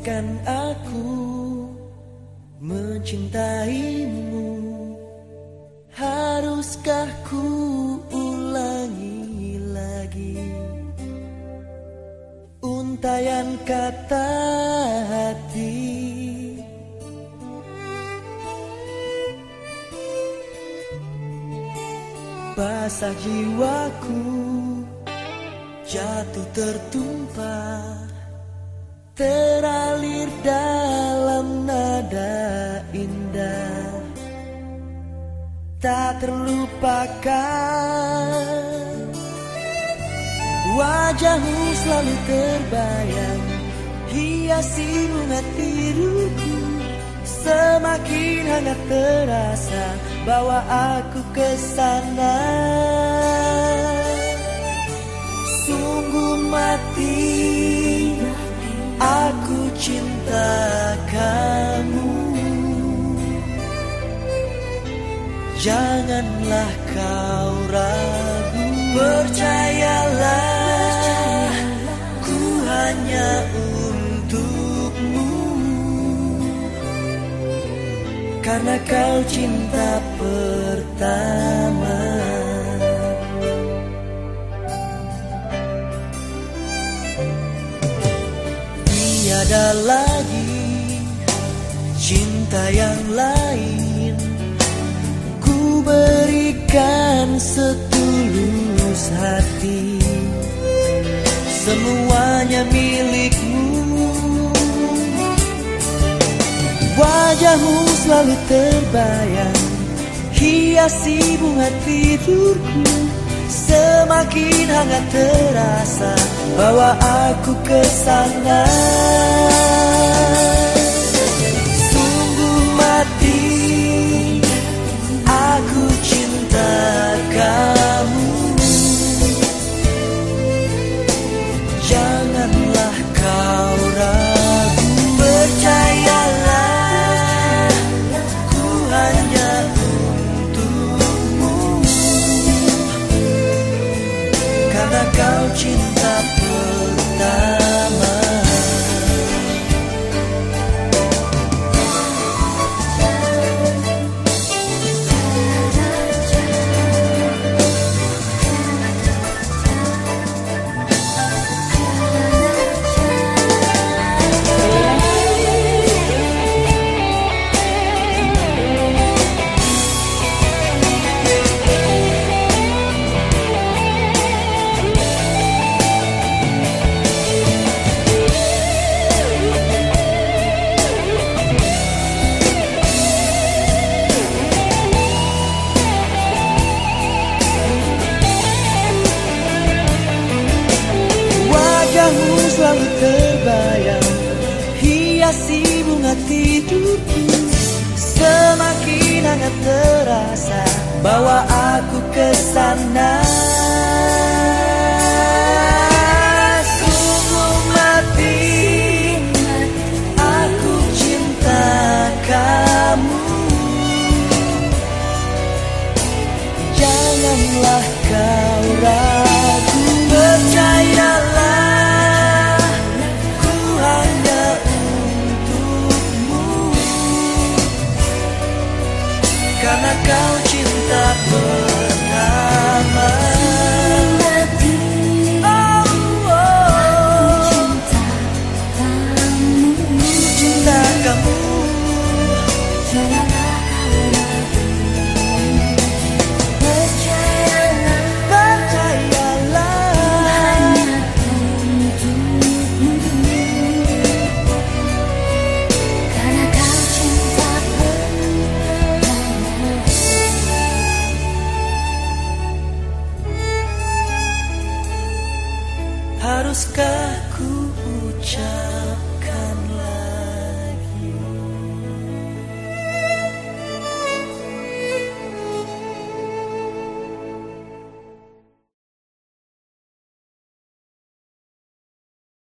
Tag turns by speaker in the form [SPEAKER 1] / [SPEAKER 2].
[SPEAKER 1] Izinkan aku mencintaimu. Haruskah ku ulangi lagi? Untayan kata hati. Basah jiwaku jatuh tertumpah Teralir dalam nada indah. Tak terlupakan. Wajahmu selalu terbayang Hiasi bunga tiruku. Semakin hangat terasa Bawa aku ke sana. Sungguh mati cinta kamu. Janganlah kau ragu Percayalah Ku hanya untukmu. Karena kau cinta Tiada lagi cinta yang lain. Ku berikan setulus hati Semuanya milikmu. Wajahmu selalu terbayang Hiasi bunga tidurku. Semakin hangat terasa Bawa aku ke kau selalu terbayang. Hiasi bunga tidurku Semakin hangat terasa. Bawa aku ke sana haruskah ku ucapkan lagi?